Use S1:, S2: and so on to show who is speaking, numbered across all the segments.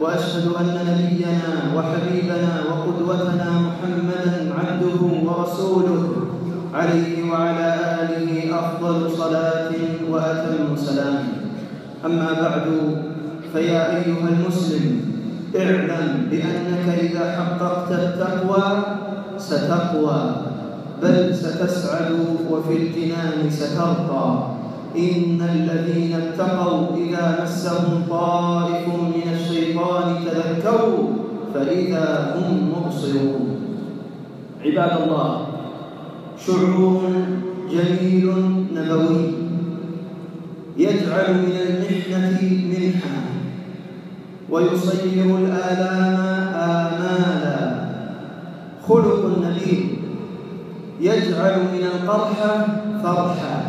S1: وأشهد أن نبينا وحبيبنا وقدوتنا محمدا عبده ورسوله عليه وعلى آله أفضل صلاة وأتم سلام. أما بعد فيا أيها المسلم اعلم بأنك إذا حققت التقوى ستقوى بل ستسعد وفي الجنان سترقى إن الذين اتقوا إذا مسهم طائف من الشيطان تذكروا فإذا هم مبصرون. عباد الله شعور جميل نبوي يجعل من المحنة منحة ويصير الآلام آمالا. خلق النبي يجعل من القرح فرحا.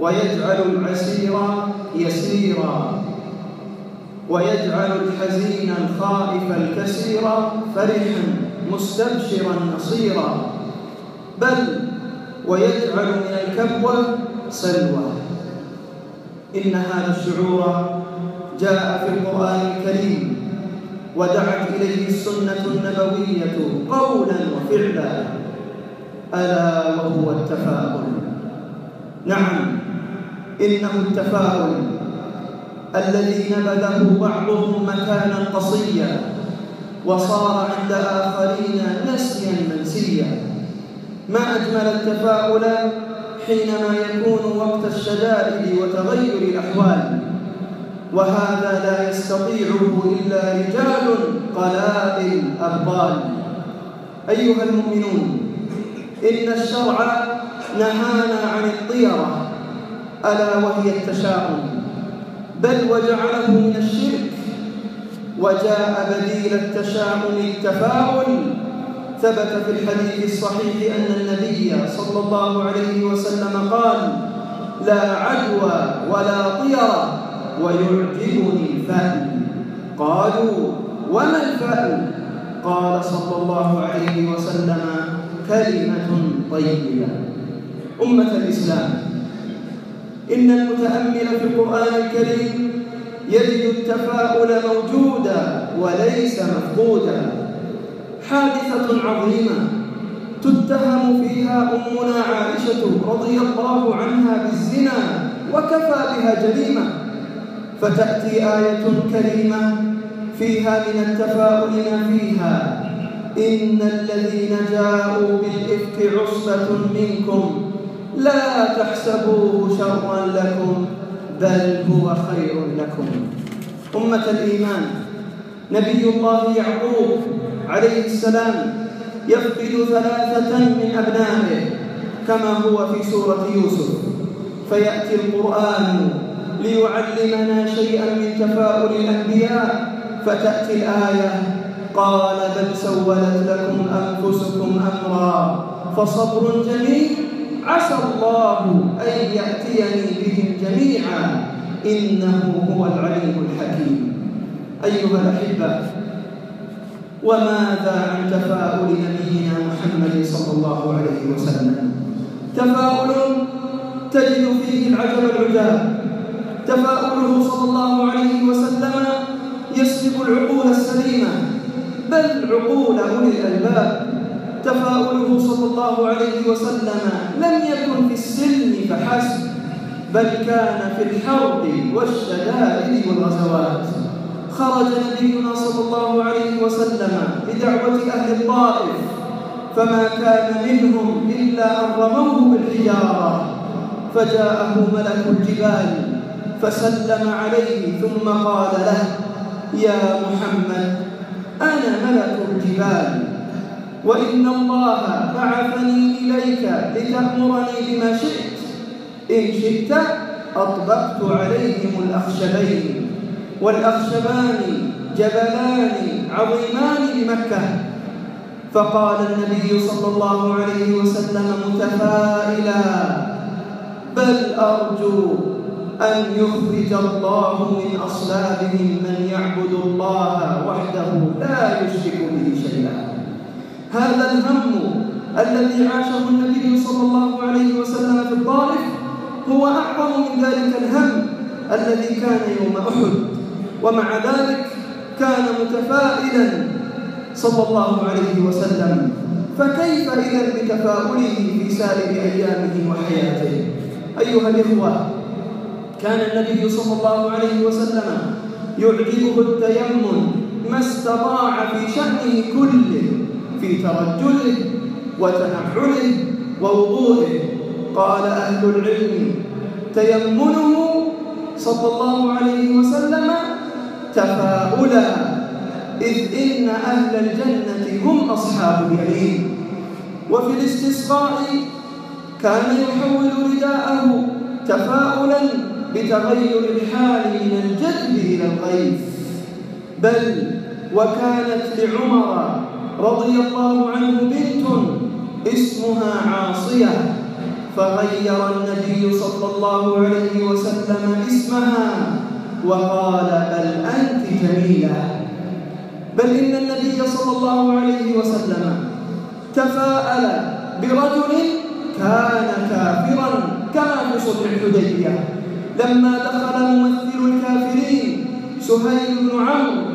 S1: ويجعل العسير يسيرا. ويجعل الحزين الخائف الكسير فرحا مستبشرا نصيرا. بل ويجعل من الكبوة سلوى. إن هذا الشعور جاء في القرآن الكريم ودعت إليه السنة النبوية قولا وفعلا. ألا وهو التفاؤل. نعم. إنه التفاؤل. الذي نبذه بعضهم مكانا قصيا وصار عند آخرين نسيا منسيا. ما أجمل التفاؤل حينما يكون وقت الشدائد وتغير الأحوال. وهذا لا يستطيعه إلا رجال قلائل أبطال أيها المؤمنون إن الشرع نهانا عن الطيرة. ألا وهي التشاؤم؟ بل وجعله من الشرك. وجاء بديل التشاؤم التفاؤل ثبت في الحديث الصحيح أن النبي صلى الله عليه وسلم قال لا عدوى ولا طيرة ويعجبني الفأل قالوا وما الفأل قال صلى الله عليه وسلم كلمة طيبة أمة الإسلام إن المتأمل في القرآن الكريم يجد التفاؤل موجودا وليس مفقودا. حادثة عظيمة تتهم فيها أمنا عائشة رضي الله عنها بالزنا وكفى بها جريمة. فتأتي آية كريمة فيها من التفاؤل ما فيها. إن الذين جاءوا بالإفك عصبة منكم لا تحسبوه شرا لكم بل هو خير لكم. أمة الإيمان نبي الله يعقوب عليه السلام يفقد ثلاثة من أبنائه كما هو في سورة يوسف. فيأتي القرآن ليعلمنا شيئا من تفاؤل الأنبياء فتأتي الآية قال بل سولت لكم أنفسكم أمرا فصبر جميل عسى الله أن يأتيني بهم جميعا. إنه هو العليم الحكيم. أيها الأحبة وماذا عن تفاؤل نبينا محمد صلى الله عليه وسلم؟ تفاؤل تجد فيه العجب العجاب. تفاؤله صلى الله عليه وسلم يسلب العقول السليمة بل عقول أولي الألباب تفاؤله صلى الله عليه وسلم لم يكن في السلم فحسب بل كان في الحرب والشدائد والغزوات. خرج نبينا صلى الله عليه وسلم بدعوة أهل الطائف فما كان منهم إلا أن رموه بالحجارة. فجاءه ملك الجبال فسلم عليه ثم قال له يا محمد أنا ملك الجبال. وإن الله بعثني إليك لتأمرني بما شئت. إن شئت أطبقت عليهم الأخشبين والأخشبان جبلان عظيمان بمكة فقال النبي صلى الله عليه وسلم متفائلا بل أرجو أن يخرج الله من أصلابهم من يعبد الله وحده لا يشرك به هذا الهم الذي عاشه النبي صلى الله عليه وسلم في الطائف هو أعظم من ذلك الهم الذي كان يوم أحد. ومع ذلك كان متفائلا صلى الله عليه وسلم. فكيف إذا بتفاؤله في سائر أيامه وحياته؟ أيها الإخوة كان النبي صلى الله عليه وسلم يعجبه التيمم ما استطاع في شأنه كله في ترجله وتنحله ووضوئه. قال أهل العلم تيمنه صلى الله عليه وسلم تفاؤلا إذ إن أهل الجنة هم أصحاب اليمين. وفي الاستسقاء كان يحول رداءه تفاؤلا بتغير الحال من الجذب إلى الغيث. بل وكانت لعمر رضي الله عنه بنت اسمها عاصية فغير النبي صلى الله عليه وسلم اسمها وقال بل أنت جميلة. بل إن النبي صلى الله عليه وسلم تفاءل برجل كان كافرا كما في صلح الحديبية. لما دخل ممثل الكافرين سهيل بن عمرو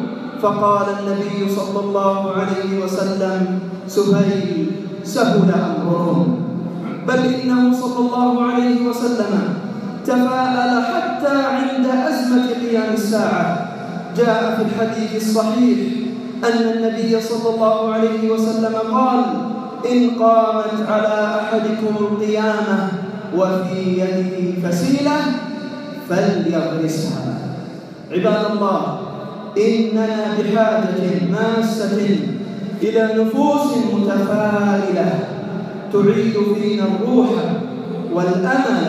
S1: فقال النبي صلى الله عليه وسلم سهيل سهل أمركم بل إنه صلى الله عليه وسلم تفاءل حتى عند أزمة قيام الساعة. جاء في الحديث الصحيح أن النبي صلى الله عليه وسلم قال إن قامت على أحدكم القيامة وفي يده فسيلة فليغرسها. عباد الله إننا بحاجة ماسة إلى نفوس متفائلة تعيد فينا الروح والأمل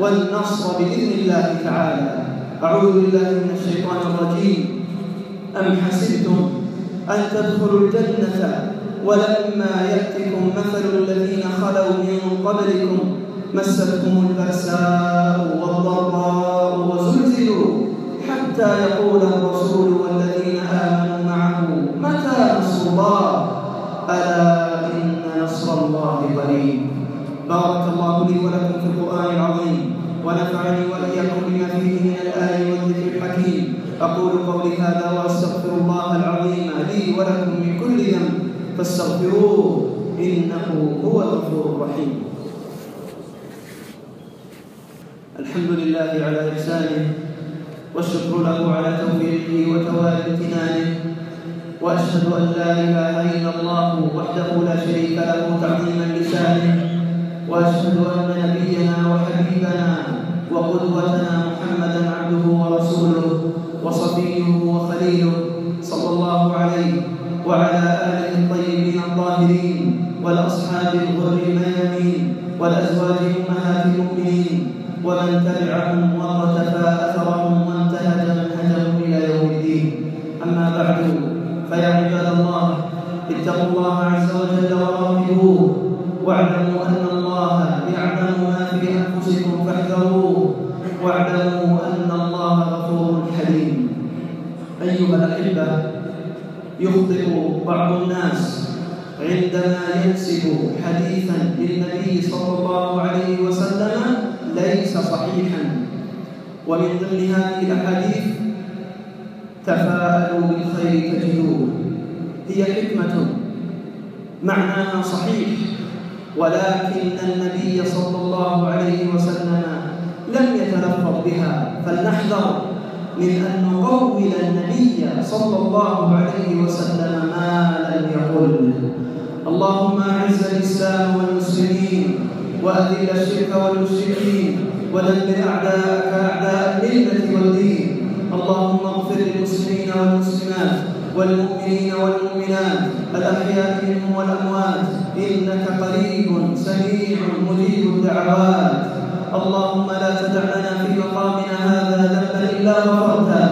S1: والنصر بإذن الله تعالى. أعوذ بالله من الشيطان الرجيم. أم حسبتم أن تدخلوا الجنة ولما يأتكم مثل الذين خلوا من قبلكم مستهم البأساء والضراء وزلزلوا حتى فاستغفروه إنه هو الغفور الرحيم. الحمد لله على إحسانه والشكر له على توفيقه وتوالي امتنانه وأشهد أن لا إله إلا الله وحده لا شريك له تعظيما لسانه وأشهد أن نبينا وحبيبنا وقدوتنا محمدا عبده ورسوله وصفيه وخليله صلى الله عليه وعلى الطيبين الطاهرين والأصحاب الغر الميامين والأزواج أمهات المؤمنين ومن تبعهم وقتفى أثرهم وانتهج منهجهم إلى يوم الدين. أما بعد فيا عباد الله اتقوا الله عز وجل وراقبوه واعلموا أن الله يعلم ما في أنفسكم فاحذروه واعلموا أن الله غفور حليم. أيها الأحبة يخطئ بعض الناس عندما ينسب حديثا للنبي صلى الله عليه وسلم ليس صحيحا. ومن ضمن هذه الأحاديث تفاءلوا بالخير تجدوه. هي حكمة معناها صحيح ولكن النبي صلى الله عليه وسلم لم يتلفظ بها. فلنحذر من ان نقول النبي صلى الله عليه وسلم ما لم يقل. اللهم أعز الإسلام والمسلمين وأذل الشرك والمشركين ودمر أعداءك أعداء الملة والدين. اللهم اغفر للمسلمين والمسلمات والمؤمنين والمؤمنات الأحياء منهم والأموات. إنك قريب سميع مجيب الدعوات. اللهم لا تدع لنا في مقامنا هذا ذنبا إلا غفرته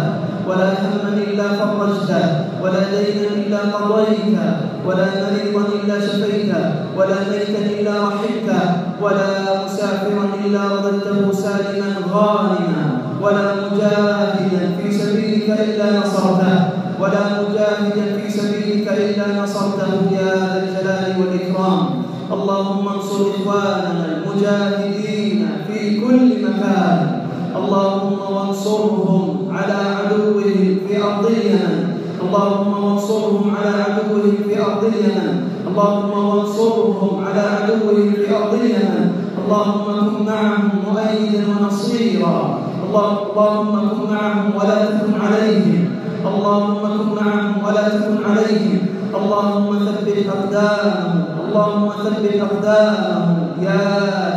S1: ولا هما إلا فرجته ولا دينا إلا قضيته ولا مريضا إلا شفيته ولا ميتا إلا رحمته ولا مسافرا إلا رددته سالما غانما ولا مجاهدا في سبيلك إلا نصرته ولا مجاهدا في سبيلك إلا نصرته يا ذا الجلال والإكرام. اللهم انصر إخواننا المجاهدين في كل مكان. اللهم وانصرهم على عدوهم في أرض اليمن اللهم وانصرهم على عدوهم في أرض اليمن اللهم وانصرهم على عدوهم في أرض اليمن اللهم كن معهم مؤيدا ونصيرا. اللهم كن معهم ولا تكن عليهم. اللهم كن معهم ولا تكن عليهم. اللهم ثبت أقدامهم اللهم ثبت أقدامهم. يا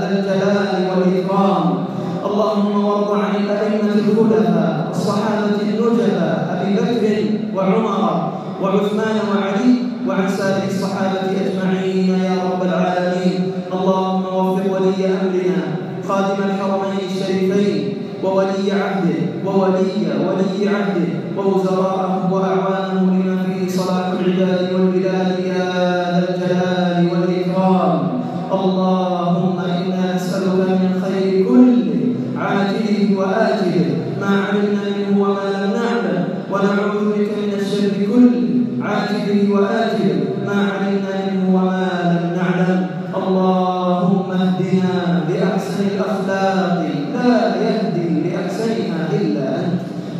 S1: ذا الجلال والإكرام. اللهم وارض عن الأئمة الخلفاء الصحابة النجباء أبي بكر وعمر وعثمان وعلي وعن سائر الصحابة أجمعين يا رب العالمين. اللهم وفق ولي أمرنا خادم الحرمين الشريفين وولي عهده وولي ولي عهده ووزراءه وأعوانه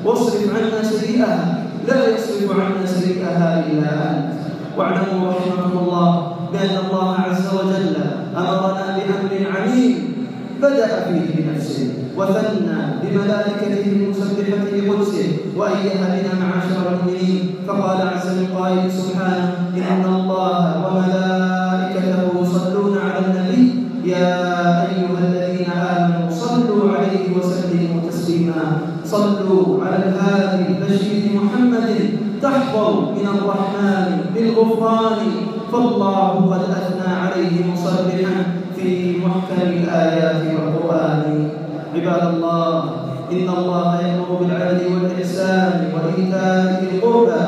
S1: واصرف عنا سيئها لا يصرف عنا سيئها إلا أنت. واعلموا رحمكم الله بأن الله عز وجل أمرنا بأمر عميم بدأ فيه بنفسه وثنى بملائكته المسبحة بقدسه وأيها بنا معاشر المؤمنين. فقال عز من قائل سبحانه إن الله بالغفران فالله قد أثنى عليه مصبحا في محكم الآيات والقرآن. عباد الله إن الله يأمر بالعدل والإحسان وإيتاء ذي القربى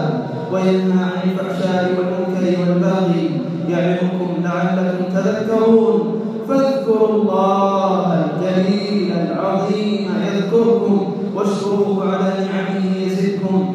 S1: وينهى عن الفحشاء والمنكر والبغي يعظكم لعلكم تذكرون. فاذكروا الله الجليل العظيم يذكركم واشكروه على نعمه يزدكم.